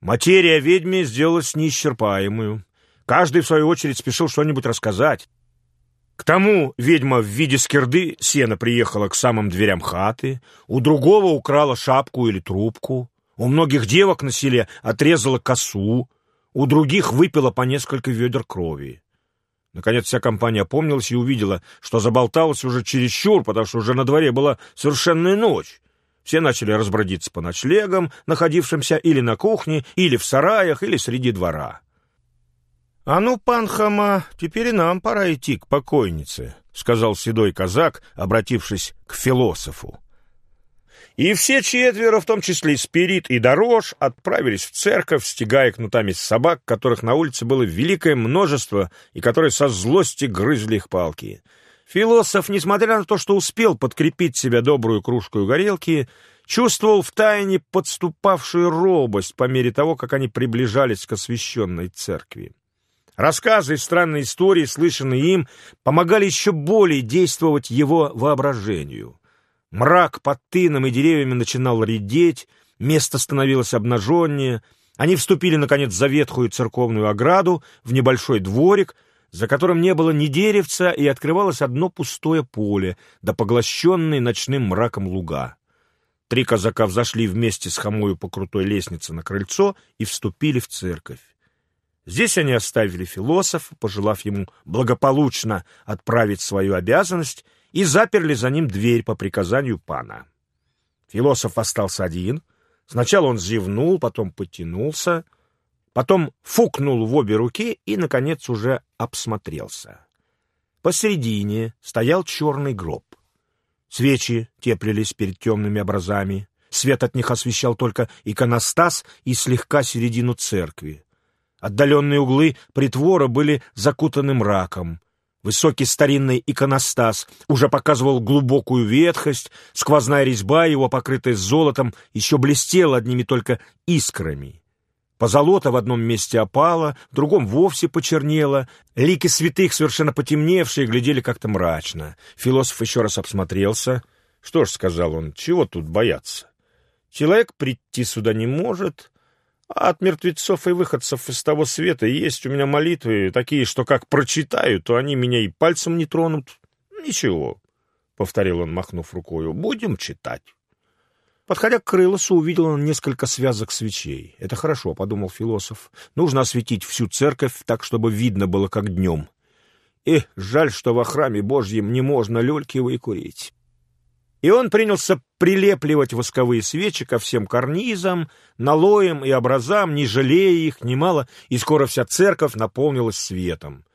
Материя ведьме сделалась неисчерпаемую. Каждый, в свою очередь, спешил что-нибудь рассказать. К тому ведьма в виде скирды сена приехала к самым дверям хаты, у другого украла шапку или трубку, у многих девок на селе отрезала косу, у других выпила по несколько ведер крови. Наконец вся компания опомнилась и увидела, что заболталась уже чересчур, потому что уже на дворе была совершенная ночь. Все начали разбродиться по ночлегам, находившимся или на кухне, или в сараях, или среди двора. «А ну, пан Хама, теперь и нам пора идти к покойнице», — сказал седой казак, обратившись к философу. И все четверо, в том числе и Спирит и Дорож, отправились в церковь, стягая кнутами собак, которых на улице было великое множество и которые со злости грызли их палки. Философ, несмотря на то, что успел подкрепить себя добрую кружку горелки, чувствовал втайне подступавшую робость по мере того, как они приближались к освященной церкви. Рассказы и странные истории, слышанные им, помогали еще более действовать его воображению. Мрак под тыном и деревьями начинал редеть, место становилось обнаженнее. Они вступили, наконец, за ветхую церковную ограду в небольшой дворик, за которым не было ни деревца, и открывалось одно пустое поле, да поглощенный ночным мраком луга. Три казака взошли вместе с хомою по крутой лестнице на крыльцо и вступили в церковь. Здесь они оставили философа, пожелав ему благополучно отправить свою обязанность, и заперли за ним дверь по приказанию пана. Философ остался один. Сначала он зевнул, потом потянулся, потом фукнул в обе руки и, наконец, уже обсмотрелся. Посередине стоял черный гроб. Свечи теплились перед темными образами. Свет от них освещал только иконостас и слегка середину церкви. Отдаленные углы притвора были закутаны мраком. Высокий старинный иконостас уже показывал глубокую ветхость, сквозная резьба его, покрытая золотом, еще блестела одними только искрами. Позолота в одном месте опала, в другом вовсе почернела. Лики святых, совершенно потемневшие, глядели как-то мрачно. Философ еще раз обсмотрелся. «Что ж», — сказал он, — «чего тут бояться? Человек прийти сюда не может, а от мертвецов и выходцев из того света есть у меня молитвы такие, что как прочитаю, то они меня и пальцем не тронут. Ничего, — повторил он, махнув рукою, — будем читать. Подходя к крылосу, увидел он несколько связок свечей. «Это хорошо», — подумал философ. «Нужно осветить всю церковь так, чтобы видно было, как днем. Эх, жаль, что во храме Божьем не можно люльки выкурить». И он принялся прилепливать восковые свечи ко всем карнизам, налоям и образам, не жалея их немало, и скоро вся церковь наполнилась светом.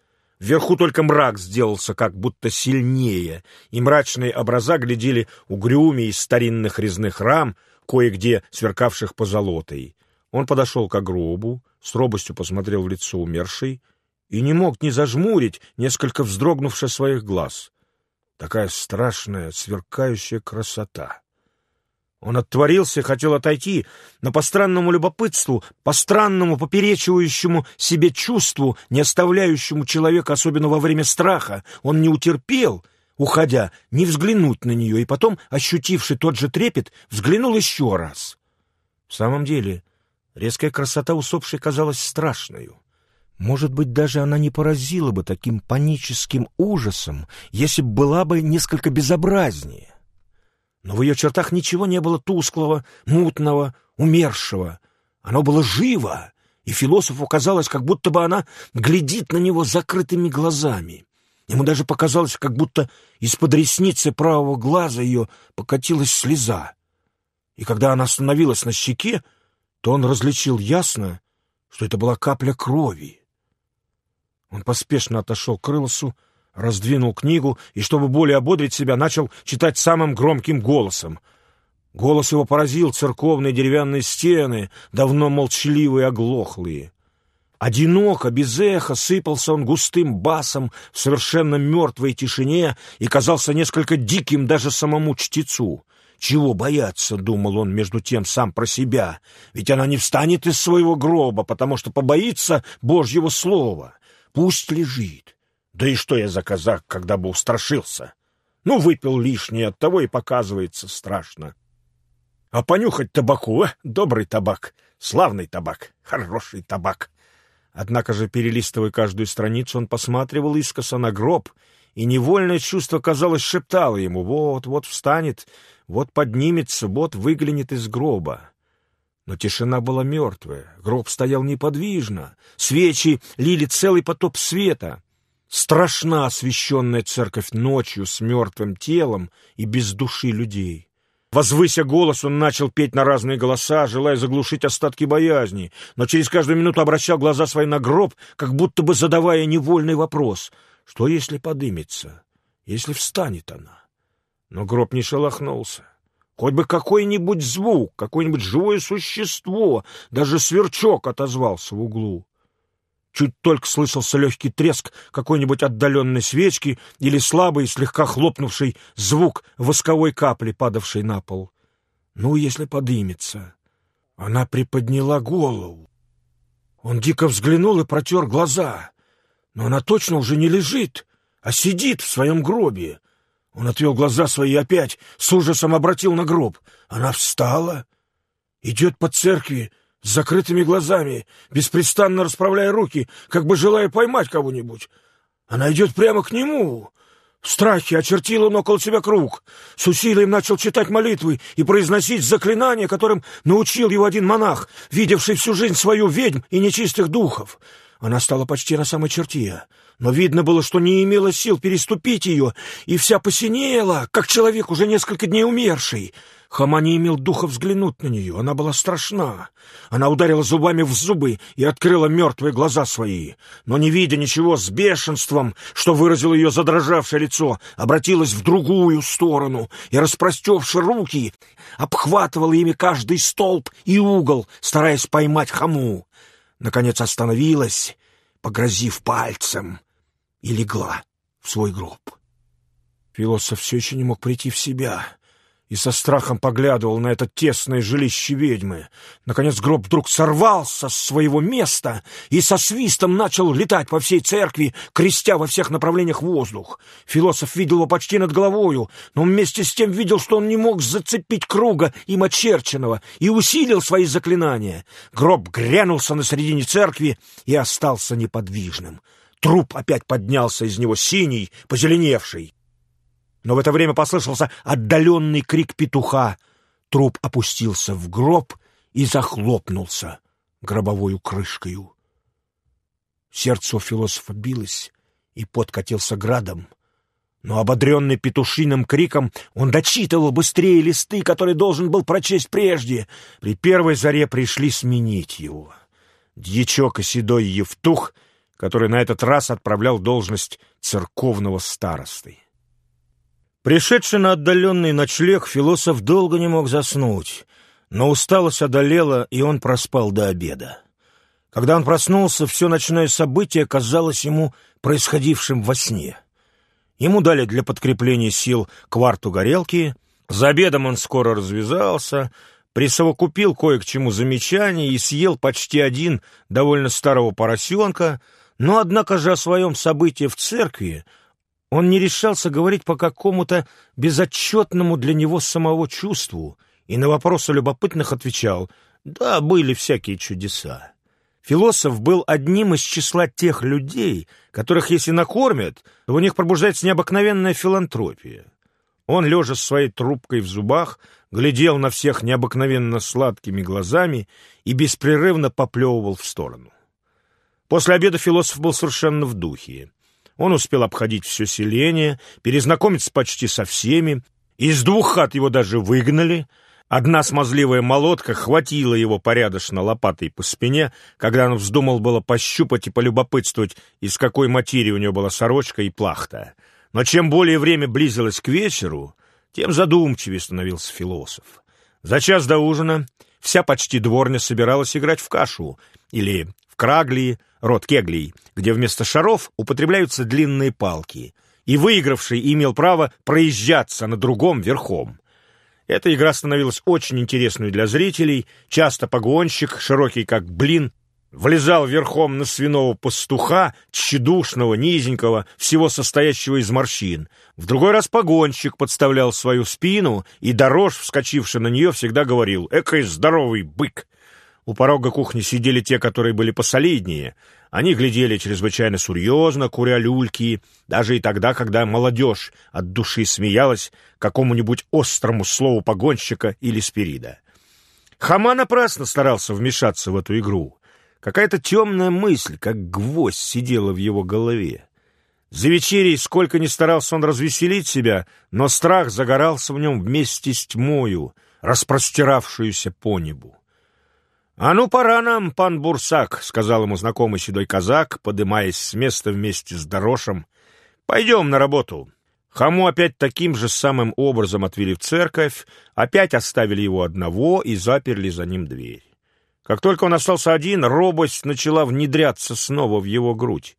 Вверху только мрак сделался как будто сильнее, и мрачные образа глядели угрюмее из старинных резных рам, кое-где сверкавших позолотой. Он подошел к гробу, с робостью посмотрел в лицо умершей и не мог не зажмурить, несколько вздрогнувши своих глаз. Такая страшная, сверкающая красота. Он оттворился хотел отойти, но по странному любопытству, по странному поперечивающему себе чувству, не оставляющему человека, особенно во время страха, он не утерпел, уходя, не взглянуть на нее, и потом, ощутивший тот же трепет, взглянул еще раз. В самом деле, резкая красота усопшей казалась страшною. Может быть, даже она не поразила бы таким паническим ужасом, если бы была бы несколько безобразнее. Но в ее чертах ничего не было тусклого, мутного, умершего. Оно было живо, и философу казалось, как будто бы она глядит на него закрытыми глазами. Ему даже показалось, как будто из-под ресницы правого глаза ее покатилась слеза. И когда она остановилась на щеке, то он различил ясно, что это была капля крови. Он поспешно отошел к крылосу, раздвинул книгу и, чтобы более ободрить себя, начал читать самым громким голосом. Голос его поразил церковные деревянные стены, давно молчаливые оглохлые. Одиноко, без эха, сыпался он густым басом в совершенно мертвой тишине и казался несколько диким даже самому чтецу. «Чего бояться?» — думал он между тем сам про себя. «Ведь она не встанет из своего гроба, потому что побоится Божьего слова. Пусть лежит. Да и что я за казак, когда бы устрашился? Ну, выпил лишнее, от того и показывается страшно. А понюхать табаку, а? добрый табак, славный табак, хороший табак. Однако же, перелистывая каждую страницу, он посматривал искоса на гроб, и невольное чувство, казалось, шептало ему «Вот-вот встанет, вот поднимется, вот выглянет из гроба». Но тишина была мертвая, гроб стоял неподвижно, свечи лили целый потоп света. Страшна освещенная церковь ночью с мертвым телом и без души людей. Возвыся голос, он начал петь на разные голоса, желая заглушить остатки боязни, но через каждую минуту обращал глаза свои на гроб, как будто бы задавая невольный вопрос. Что, если подымется? Если встанет она? Но гроб не шелохнулся. Хоть бы какой-нибудь звук, какое-нибудь живое существо, даже сверчок отозвался в углу. Чуть только слышался легкий треск какой-нибудь отдаленной свечки или слабый, слегка хлопнувший звук восковой капли, падавшей на пол. Ну, если подымется. Она приподняла голову. Он дико взглянул и протер глаза. Но она точно уже не лежит, а сидит в своем гробе. Он отвел глаза свои опять с ужасом обратил на гроб. Она встала, идет по церкви, с закрытыми глазами, беспрестанно расправляя руки, как бы желая поймать кого-нибудь. Она идет прямо к нему. В страхе очертил он около себя круг. С усилием начал читать молитвы и произносить заклинания, которым научил его один монах, видевший всю жизнь свою ведьм и нечистых духов. Она стала почти на самой черте, но видно было, что не имела сил переступить ее, и вся посинела, как человек, уже несколько дней умерший. Хама не имел духа взглянуть на нее, она была страшна. Она ударила зубами в зубы и открыла мертвые глаза свои, но, не видя ничего, с бешенством, что выразило ее задрожавшее лицо, обратилась в другую сторону и, распростевши руки, обхватывала ими каждый столб и угол, стараясь поймать хаму. Наконец остановилась, погрозив пальцем, и легла в свой гроб. Философ все еще не мог прийти в себя и со страхом поглядывал на это тесное жилище ведьмы. Наконец гроб вдруг сорвался с своего места и со свистом начал летать по всей церкви, крестя во всех направлениях воздух. Философ видел его почти над головою, но вместе с тем видел, что он не мог зацепить круга им очерченного, и усилил свои заклинания. Гроб грянулся на середине церкви и остался неподвижным. Труп опять поднялся из него синий, позеленевший. Но в это время послышался отдаленный крик петуха. Труп опустился в гроб и захлопнулся гробовою крышкою. Сердце у философа билось, и подкатился градом. Но, ободренный петушиным криком, он дочитывал быстрее листы, которые должен был прочесть прежде. При первой заре пришли сменить его. Дьячок и седой Евтух, который на этот раз отправлял должность церковного старосты. Пришедший на отдаленный ночлег, философ долго не мог заснуть, но усталость одолела, и он проспал до обеда. Когда он проснулся, все ночное событие казалось ему происходившим во сне. Ему дали для подкрепления сил кварту горелки, за обедом он скоро развязался, присовокупил кое к чему замечаний и съел почти один довольно старого поросенка, но, однако же, о своем событии в церкви он не решался говорить по какому-то безотчетному для него самого чувству и на вопросы любопытных отвечал «Да, были всякие чудеса». Философ был одним из числа тех людей, которых, если накормят, то у них пробуждается необыкновенная филантропия. Он, лежа с своей трубкой в зубах, глядел на всех необыкновенно сладкими глазами и беспрерывно поплевывал в сторону. После обеда философ был совершенно в духе. Он успел обходить все селение, перезнакомиться почти со всеми. Из двух хат его даже выгнали. Одна смазливая молотка хватила его порядочно лопатой по спине, когда он вздумал было пощупать и полюбопытствовать, из какой материи у него была сорочка и плахта. Но чем более время близилось к вечеру, тем задумчивее становился философ. За час до ужина вся почти дворня собиралась играть в кашу или в крагли, род кеглей, где вместо шаров употребляются длинные палки, и выигравший имел право проезжаться на другом верхом. Эта игра становилась очень интересной для зрителей, часто погонщик, широкий как блин, влезал верхом на свиного пастуха, тщедушного, низенького, всего состоящего из морщин. В другой раз погонщик подставлял свою спину, и дорож, вскочивший на нее, всегда говорил «Экой здоровый бык!». У порога кухни сидели те, которые были посолиднее. Они глядели чрезвычайно серьезно, куря люльки, даже и тогда, когда молодежь от души смеялась какому-нибудь острому слову погонщика или спирида. Хама напрасно старался вмешаться в эту игру. Какая-то темная мысль, как гвоздь, сидела в его голове. За вечерей, сколько ни старался он развеселить себя, но страх загорался в нем вместе с тьмою, распростиравшуюся по небу. «А ну, пора нам, пан Бурсак», — сказал ему знакомый седой казак, подымаясь с места вместе с Дорошем. «Пойдем на работу». Хаму опять таким же самым образом отвели в церковь, опять оставили его одного и заперли за ним дверь. Как только он остался один, робость начала внедряться снова в его грудь.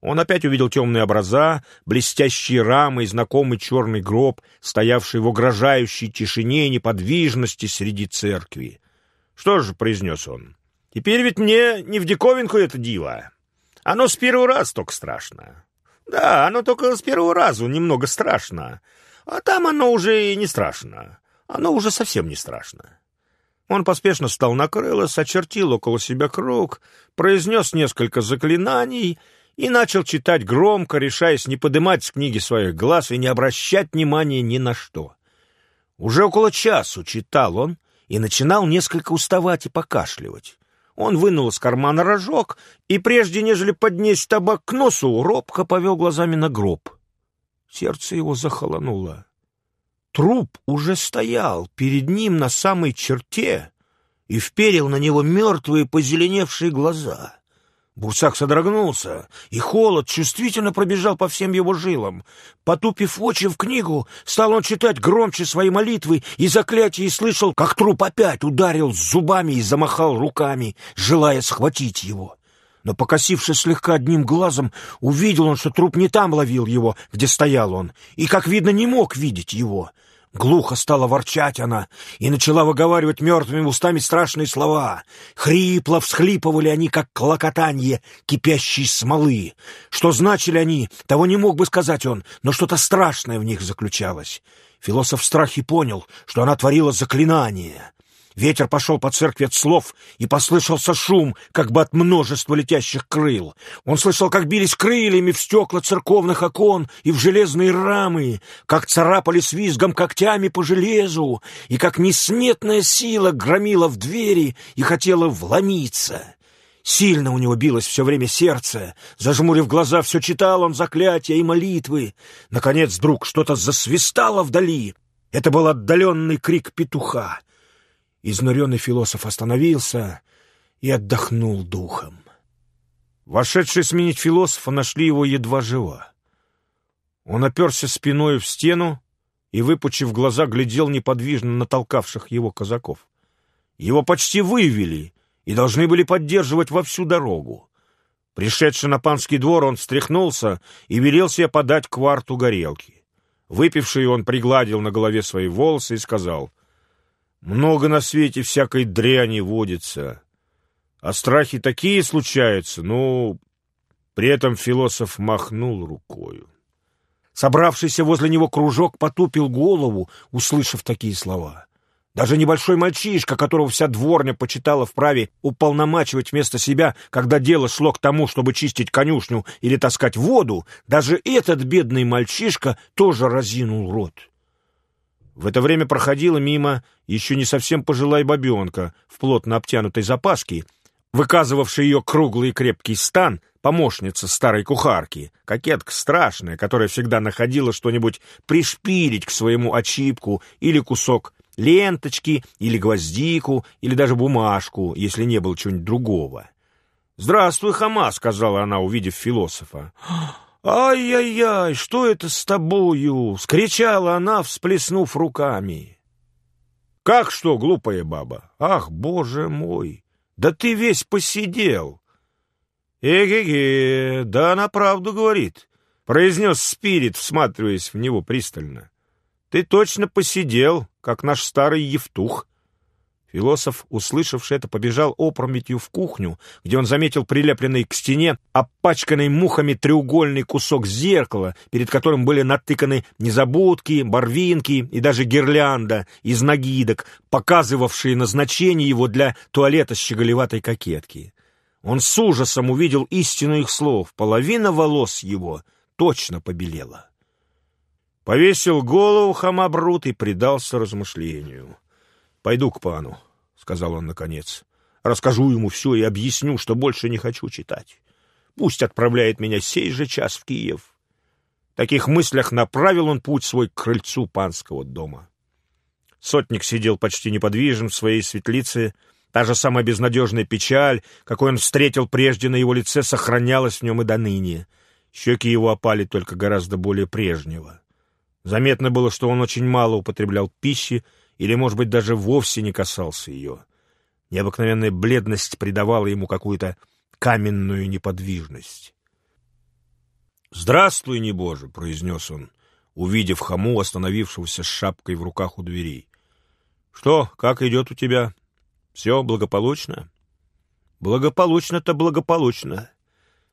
Он опять увидел темные образа, блестящие рамы и знакомый черный гроб, стоявший в угрожающей тишине и неподвижности среди церкви. «Что же», — произнес он, — «теперь ведь мне не в диковинку это диво. Оно с первого раз только страшно. Да, оно только с первого раза немного страшно. А там оно уже и не страшно. Оно уже совсем не страшно». Он поспешно встал на крыло, сочертил около себя круг, произнес несколько заклинаний и начал читать громко, решаясь не подымать с книги своих глаз и не обращать внимания ни на что. Уже около часу читал он, и начинал несколько уставать и покашливать. Он вынул из кармана рожок и, прежде нежели поднести табак к носу, робко повел глазами на гроб. Сердце его захолонуло. Труп уже стоял перед ним на самой черте и вперил на него мертвые позеленевшие глаза. Бурсак содрогнулся, и холод чувствительно пробежал по всем его жилам. Потупив очи в книгу, стал он читать громче свои молитвы и заклятия и слышал, как труп опять ударил зубами и замахал руками, желая схватить его. Но, покосившись слегка одним глазом, увидел он, что труп не там ловил его, где стоял он, и, как видно, не мог видеть его — Глухо стала ворчать она и начала выговаривать мертвыми устами страшные слова. Хрипло всхлипывали они, как клокотанье кипящей смолы. Что значили они, того не мог бы сказать он, но что-то страшное в них заключалось. Философ в страхе понял, что она творила заклинание. Ветер пошел по церкви от слов, и послышался шум, как бы от множества летящих крыл. Он слышал, как бились крыльями в стекла церковных окон и в железные рамы, как царапали с визгом когтями по железу, и как несметная сила громила в двери и хотела вломиться. Сильно у него билось все время сердце. Зажмурив глаза, все читал он заклятия и молитвы. Наконец, вдруг что-то засвистало вдали. Это был отдаленный крик петуха. Изнуренный философ остановился и отдохнул духом. Вошедшие сменить философа нашли его едва живо. Он оперся спиной в стену и, выпучив глаза, глядел неподвижно на толкавших его казаков. Его почти вывели и должны были поддерживать во всю дорогу. Пришедший на панский двор, он встряхнулся и велел себе подать кварту горелки. Выпивший он пригладил на голове свои волосы и сказал — много на свете всякой дряни водится. А страхи такие случаются, ну... При этом философ махнул рукою. Собравшийся возле него кружок потупил голову, услышав такие слова. Даже небольшой мальчишка, которого вся дворня почитала вправе уполномачивать вместо себя, когда дело шло к тому, чтобы чистить конюшню или таскать воду, даже этот бедный мальчишка тоже разинул рот. В это время проходила мимо еще не совсем пожилая бабенка в плотно обтянутой запаске, выказывавшая ее круглый и крепкий стан, помощница старой кухарки, кокетка страшная, которая всегда находила что-нибудь пришпилить к своему очипку или кусок ленточки, или гвоздику, или даже бумажку, если не было чего-нибудь другого. «Здравствуй, Хама», — сказала она, увидев философа. «Ай-яй-яй, что это с тобою?» — скричала она, всплеснув руками. «Как что, глупая баба? Ах, боже мой! Да ты весь посидел!» «Эге-ге, да она правду говорит», — произнес Спирит, всматриваясь в него пристально. «Ты точно посидел, как наш старый Евтух». Философ, услышавший это, побежал опрометью в кухню, где он заметил прилепленный к стене, опачканный мухами треугольный кусок зеркала, перед которым были натыканы незабудки, барвинки и даже гирлянда из нагидок, показывавшие назначение его для туалета щеголеватой кокетки. Он с ужасом увидел истину их слов. Половина волос его точно побелела. Повесил голову хамабрут и предался размышлению. «Пойду к пану», — сказал он наконец. «Расскажу ему все и объясню, что больше не хочу читать. Пусть отправляет меня сей же час в Киев». В таких мыслях направил он путь свой к крыльцу панского дома. Сотник сидел почти неподвижен в своей светлице. Та же самая безнадежная печаль, какой он встретил прежде на его лице, сохранялась в нем и до ныне. Щеки его опали только гораздо более прежнего. Заметно было, что он очень мало употреблял пищи, или, может быть, даже вовсе не касался ее. Необыкновенная бледность придавала ему какую-то каменную неподвижность. «Здравствуй, небоже!» — произнес он, увидев хаму, остановившегося с шапкой в руках у дверей. «Что, как идет у тебя? Все благополучно?» «Благополучно-то благополучно.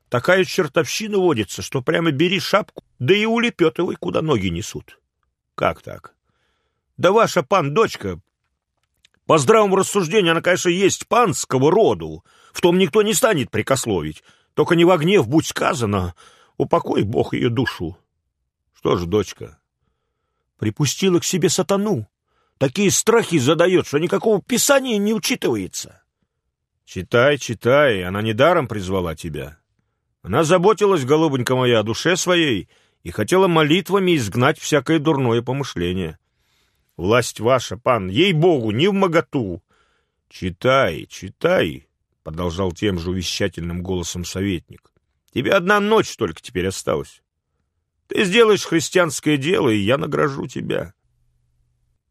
Такая чертовщина водится, что прямо бери шапку, да и улепетывай, куда ноги несут». «Как так?» Да ваша пан-дочка, по здравому рассуждению, она, конечно, есть панского роду, в том никто не станет прикословить, только не в гнев будь сказано, упокой Бог ее душу. Что ж, дочка, припустила к себе сатану, такие страхи задает, что никакого писания не учитывается. Читай, читай, она недаром призвала тебя. Она заботилась, голубонька моя, о душе своей и хотела молитвами изгнать всякое дурное помышление. Власть ваша, пан, ей-богу, не в моготу. Читай, читай, — продолжал тем же увещательным голосом советник. Тебе одна ночь только теперь осталась. Ты сделаешь христианское дело, и я награжу тебя.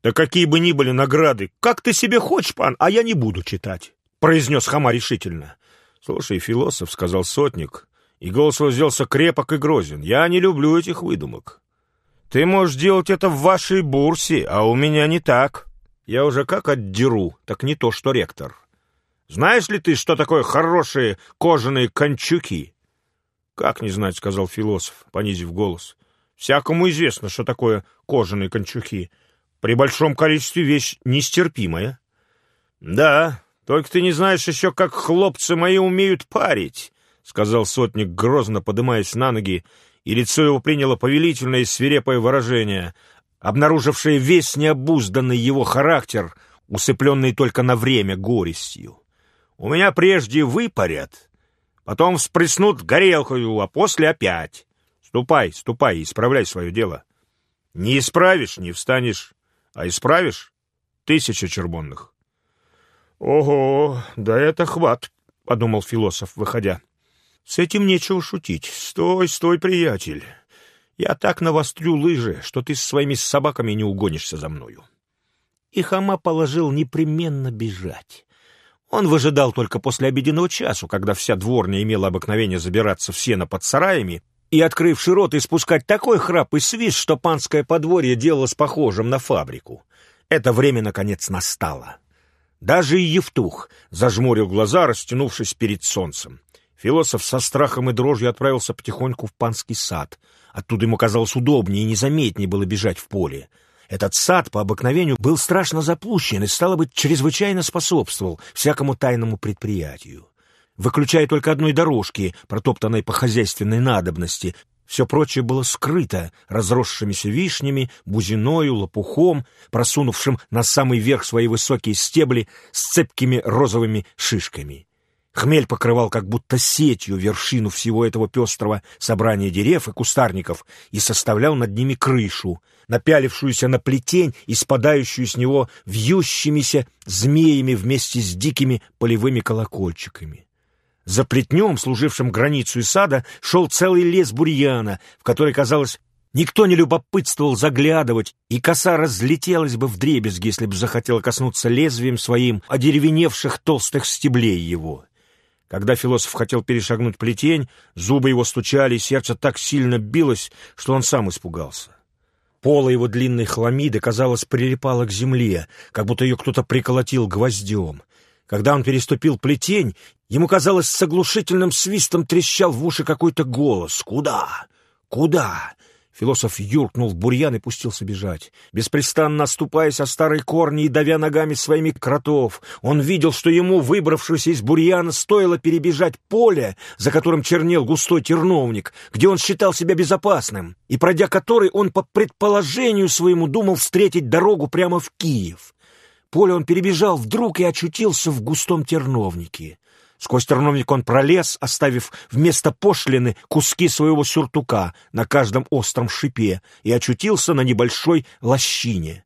Да какие бы ни были награды, как ты себе хочешь, пан, а я не буду читать, — произнес Хама решительно. Слушай, философ, — сказал сотник, и голос его сделался крепок и грозен. Я не люблю этих выдумок. Ты можешь делать это в вашей бурсе, а у меня не так. Я уже как отдеру, так не то, что ректор. Знаешь ли ты, что такое хорошие кожаные кончуки? Как не знать, сказал философ, понизив голос. Всякому известно, что такое кожаные кончуки. При большом количестве вещь нестерпимая. Да, только ты не знаешь еще, как хлопцы мои умеют парить, сказал сотник, грозно подымаясь на ноги и лицо его приняло повелительное и свирепое выражение, обнаружившее весь необузданный его характер, усыпленный только на время горестью. «У меня прежде выпарят, потом вспреснут горелкою, а после опять. Ступай, ступай, исправляй свое дело. Не исправишь — не встанешь, а исправишь — тысяча чербонных». «Ого, да это хват», — подумал философ, выходя. С этим нечего шутить. Стой, стой, приятель. Я так навострю лыжи, что ты с своими собаками не угонишься за мною. И Хама положил непременно бежать. Он выжидал только после обеденного часу, когда вся дворня имела обыкновение забираться в сено под сараями и, открывший рот, испускать такой храп и свист, что панское подворье делалось похожим на фабрику. Это время, наконец, настало. Даже и Евтух зажмурил глаза, растянувшись перед солнцем. Философ со страхом и дрожью отправился потихоньку в панский сад. Оттуда ему казалось удобнее и незаметнее было бежать в поле. Этот сад по обыкновению был страшно запущен и, стало быть, чрезвычайно способствовал всякому тайному предприятию. Выключая только одной дорожки, протоптанной по хозяйственной надобности, все прочее было скрыто разросшимися вишнями, бузиною, лопухом, просунувшим на самый верх свои высокие стебли с цепкими розовыми шишками. Хмель покрывал как будто сетью вершину всего этого пестрого собрания дерев и кустарников и составлял над ними крышу, напялившуюся на плетень и спадающую с него вьющимися змеями вместе с дикими полевыми колокольчиками. За плетнем, служившим границу сада, шел целый лес бурьяна, в который, казалось, никто не любопытствовал заглядывать, и коса разлетелась бы в дребезги, если бы захотела коснуться лезвием своим одеревеневших толстых стеблей его. Когда философ хотел перешагнуть плетень, зубы его стучали, и сердце так сильно билось, что он сам испугался. Пола его длинной хламиды, казалось, прилипала к земле, как будто ее кто-то приколотил гвоздем. Когда он переступил плетень, ему казалось, с оглушительным свистом трещал в уши какой-то голос. «Куда? Куда?» Философ юркнул в бурьян и пустился бежать. Беспрестанно оступаясь о старые корни и давя ногами своими кротов, он видел, что ему, выбравшись из бурьяна, стоило перебежать поле, за которым чернел густой терновник, где он считал себя безопасным, и пройдя который он по предположению своему думал встретить дорогу прямо в Киев. Поле он перебежал вдруг и очутился в густом терновнике. Сквозь терновник он пролез, оставив вместо пошлины куски своего сюртука на каждом остром шипе, и очутился на небольшой лощине.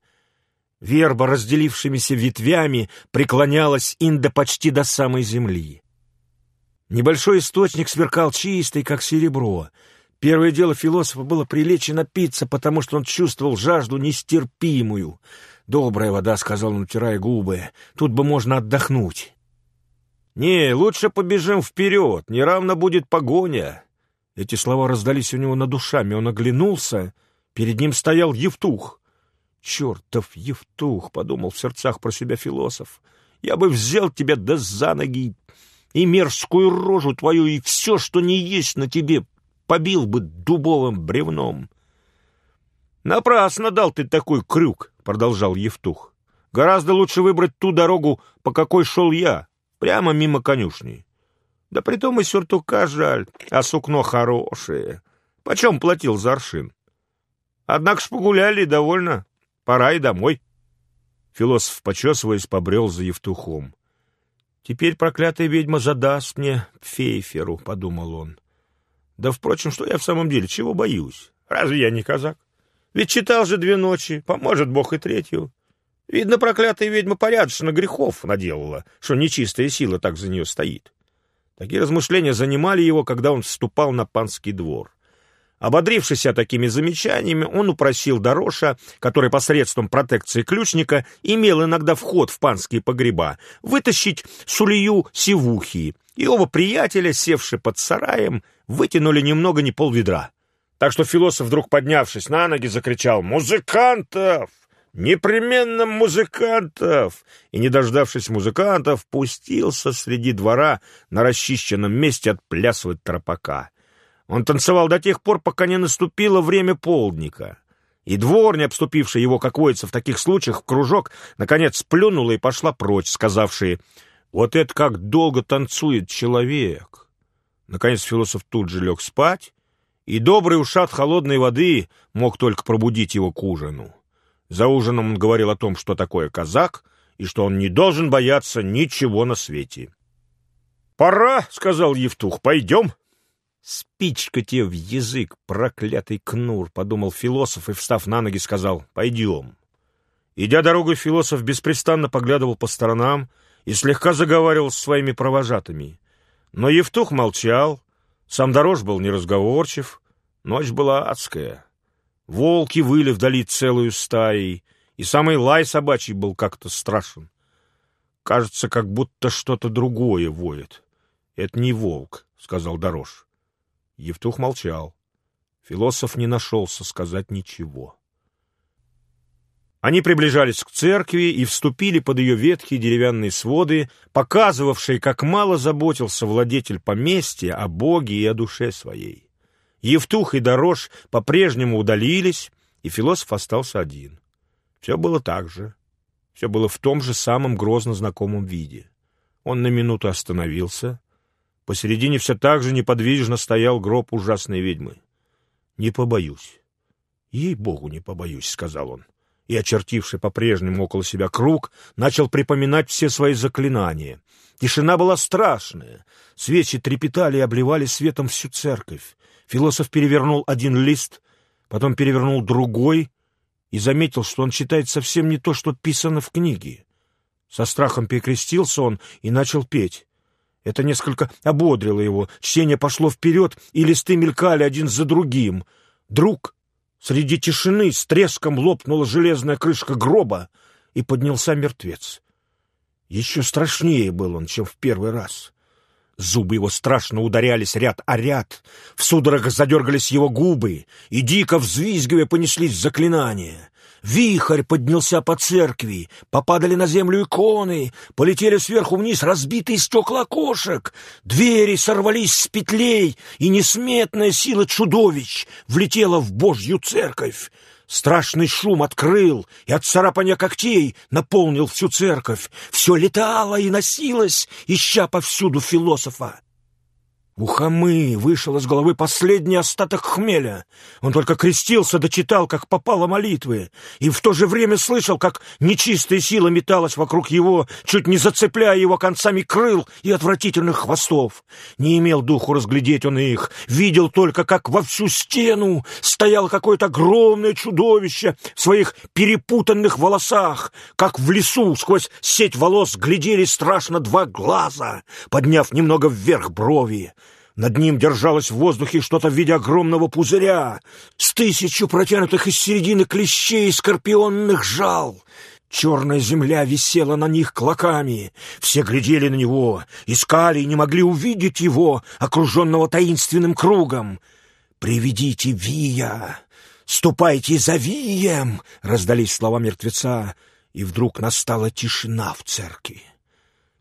Верба, разделившимися ветвями, преклонялась инда почти до самой земли. Небольшой источник сверкал чистый, как серебро. Первое дело философа было прилечь и напиться, потому что он чувствовал жажду нестерпимую. «Добрая вода», — сказал он, утирая губы, — «тут бы можно отдохнуть». «Не, лучше побежим вперед, неравно будет погоня». Эти слова раздались у него над душами. Он оглянулся. Перед ним стоял Евтух. «Чертов Евтух!» — подумал в сердцах про себя философ. «Я бы взял тебя да за ноги и мерзкую рожу твою, и все, что не есть на тебе, побил бы дубовым бревном». «Напрасно дал ты такой крюк», — продолжал Евтух. «Гораздо лучше выбрать ту дорогу, по какой шел я прямо мимо конюшни. Да притом и сюртука жаль, а сукно хорошее. Почем платил за аршин? Однако ж погуляли довольно. Пора и домой. Философ, почесываясь, побрел за Евтухом. «Теперь проклятая ведьма задаст мне фейферу», — подумал он. «Да, впрочем, что я в самом деле, чего боюсь? Разве я не казак? Ведь читал же две ночи, поможет Бог и третью. Видно, проклятая ведьма порядочно грехов наделала, что нечистая сила так за нее стоит. Такие размышления занимали его, когда он вступал на панский двор. Ободрившись такими замечаниями, он упросил Дороша, который посредством протекции ключника имел иногда вход в панские погреба, вытащить сулию сивухи, и оба приятеля, севшие под сараем, вытянули немного не полведра. Так что философ, вдруг поднявшись на ноги, закричал «Музыкантов! Непременно музыкантов!» И, не дождавшись музыкантов, пустился среди двора на расчищенном месте отплясывать тропака. Он танцевал до тех пор, пока не наступило время полдника. И дворня, обступившая его, как водится в таких случаях, в кружок, наконец сплюнула и пошла прочь, сказавшие «Вот это как долго танцует человек!» Наконец философ тут же лег спать, и добрый ушат холодной воды мог только пробудить его к ужину. За ужином он говорил о том, что такое казак, и что он не должен бояться ничего на свете. «Пора», — сказал Евтух, — «пойдем». «Спичка тебе в язык, проклятый кнур», — подумал философ и, встав на ноги, сказал «пойдем». Идя дорогой, философ беспрестанно поглядывал по сторонам и слегка заговаривал с своими провожатыми. Но Евтух молчал, сам дорож был неразговорчив, ночь была адская. Волки выли вдали целую стаей, и самый лай собачий был как-то страшен. Кажется, как будто что-то другое воет. — Это не волк, — сказал Дорож. Евтух молчал. Философ не нашелся сказать ничего. Они приближались к церкви и вступили под ее ветхие деревянные своды, показывавшие, как мало заботился владетель поместья о Боге и о душе своей. Евтух и Дорож по-прежнему удалились, и философ остался один. Все было так же. Все было в том же самом грозно знакомом виде. Он на минуту остановился. Посередине все так же неподвижно стоял гроб ужасной ведьмы. «Не побоюсь. Ей-богу, не побоюсь», — сказал он. И, очертивший по-прежнему около себя круг, начал припоминать все свои заклинания. Тишина была страшная. Свечи трепетали и обливали светом всю церковь. Философ перевернул один лист, потом перевернул другой и заметил, что он читает совсем не то, что писано в книге. Со страхом перекрестился он и начал петь. Это несколько ободрило его. Чтение пошло вперед, и листы мелькали один за другим. Друг среди тишины с треском лопнула железная крышка гроба, и поднялся мертвец. Еще страшнее был он, чем в первый раз. Зубы его страшно ударялись ряд о ряд, в судорогах задергались его губы, и дико взвизгивая понеслись заклинания. Вихрь поднялся по церкви, попадали на землю иконы, полетели сверху вниз разбитые стекла окошек, двери сорвались с петлей, и несметная сила чудовищ влетела в Божью церковь. Страшный шум открыл, и от царапания когтей наполнил всю церковь. Все летало и носилось, ища повсюду философа. У хамы вышел из головы последний остаток хмеля. Он только крестился, дочитал, как попало молитвы, и в то же время слышал, как нечистая сила металась вокруг его, чуть не зацепляя его концами крыл и отвратительных хвостов. Не имел духу разглядеть он их, видел только, как во всю стену стояло какое-то огромное чудовище в своих перепутанных волосах, как в лесу сквозь сеть волос глядели страшно два глаза, подняв немного вверх брови. Над ним держалось в воздухе что-то в виде огромного пузыря с тысячу протянутых из середины клещей скорпионных жал. Черная земля висела на них клоками. Все глядели на него, искали и не могли увидеть его, окруженного таинственным кругом. «Приведите Вия! Ступайте за Вием!» — раздались слова мертвеца, и вдруг настала тишина в церкви.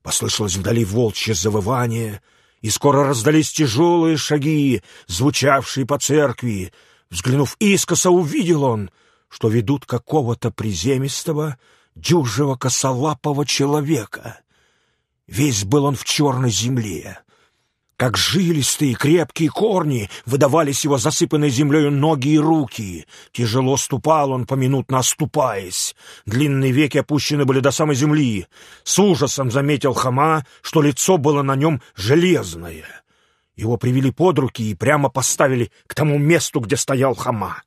Послышалось вдали волчье завывание — и скоро раздались тяжелые шаги, звучавшие по церкви. Взглянув искоса, увидел он, что ведут какого-то приземистого, дюжего косолапого человека. Весь был он в черной земле, как жилистые крепкие корни выдавались его засыпанной землей ноги и руки. Тяжело ступал он, поминутно оступаясь. Длинные веки опущены были до самой земли. С ужасом заметил Хама, что лицо было на нем железное. Его привели под руки и прямо поставили к тому месту, где стоял Хама.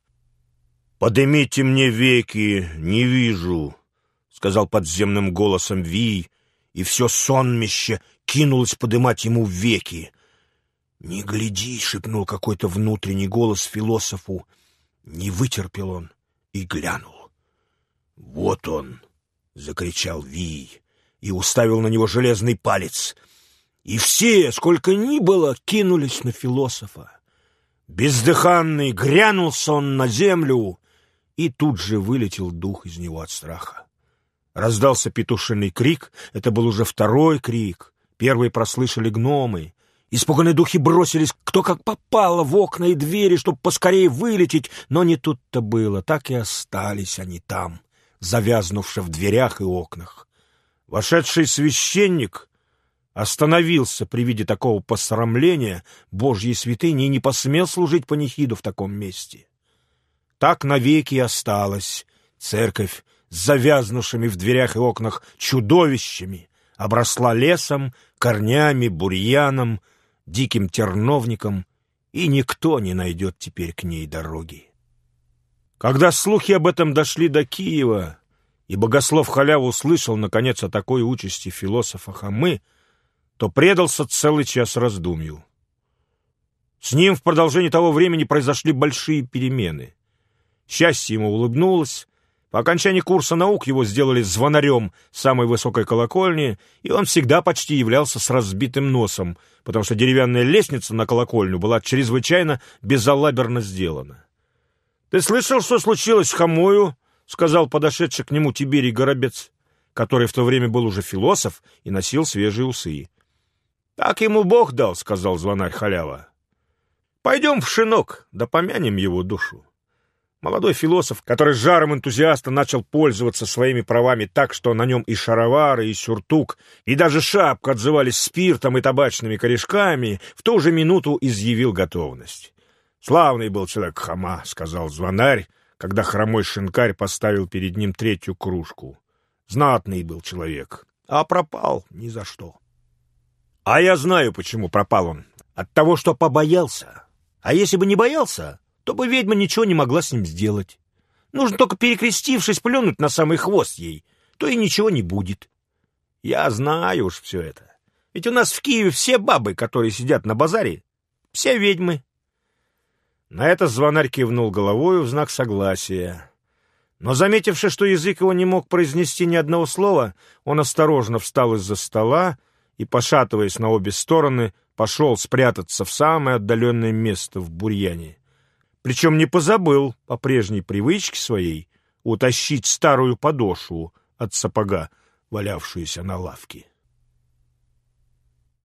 «Подымите мне веки, не вижу», — сказал подземным голосом Вий, и все сонмище кинулось подымать ему веки. «Не гляди!» — шепнул какой-то внутренний голос философу. Не вытерпел он и глянул. «Вот он!» — закричал Вий и уставил на него железный палец. И все, сколько ни было, кинулись на философа. Бездыханный грянулся он на землю, и тут же вылетел дух из него от страха. Раздался петушиный крик, это был уже второй крик. Первый прослышали гномы. Испуганные духи бросились кто как попало в окна и двери, чтобы поскорее вылететь, но не тут-то было, так и остались они там, завязнувши в дверях и окнах. Вошедший священник остановился при виде такого посрамления Божьей святыни и не посмел служить панихиду в таком месте. Так навеки и осталась церковь с завязнувшими в дверях и окнах чудовищами, обросла лесом, корнями, бурьяном, диким терновником, и никто не найдет теперь к ней дороги. Когда слухи об этом дошли до Киева, и богослов Халяву услышал, наконец, о такой участи философа Хамы, то предался целый час раздумью. С ним в продолжении того времени произошли большие перемены. Счастье ему улыбнулось, по окончании курса наук его сделали звонарем самой высокой колокольни, и он всегда почти являлся с разбитым носом, потому что деревянная лестница на колокольню была чрезвычайно безалаберно сделана. «Ты слышал, что случилось с Хамою?» — сказал подошедший к нему Тиберий Горобец, который в то время был уже философ и носил свежие усы. «Так ему Бог дал», — сказал звонарь халява. «Пойдем в шинок, да помянем его душу». Молодой философ, который с жаром энтузиаста начал пользоваться своими правами так, что на нем и шаровары, и сюртук, и даже шапка отзывались спиртом и табачными корешками, в ту же минуту изъявил готовность. «Славный был человек хама», — сказал звонарь, когда хромой шинкарь поставил перед ним третью кружку. «Знатный был человек, а пропал ни за что». «А я знаю, почему пропал он. От того, что побоялся. А если бы не боялся, то бы ведьма ничего не могла с ним сделать. Нужно только перекрестившись плюнуть на самый хвост ей, то и ничего не будет. Я знаю уж все это. Ведь у нас в Киеве все бабы, которые сидят на базаре, все ведьмы. На это звонарь кивнул головою в знак согласия. Но, заметивши, что язык его не мог произнести ни одного слова, он осторожно встал из-за стола и, пошатываясь на обе стороны, пошел спрятаться в самое отдаленное место в бурьяне. Причем не позабыл, по прежней привычке своей, утащить старую подошву от сапога, валявшуюся на лавке.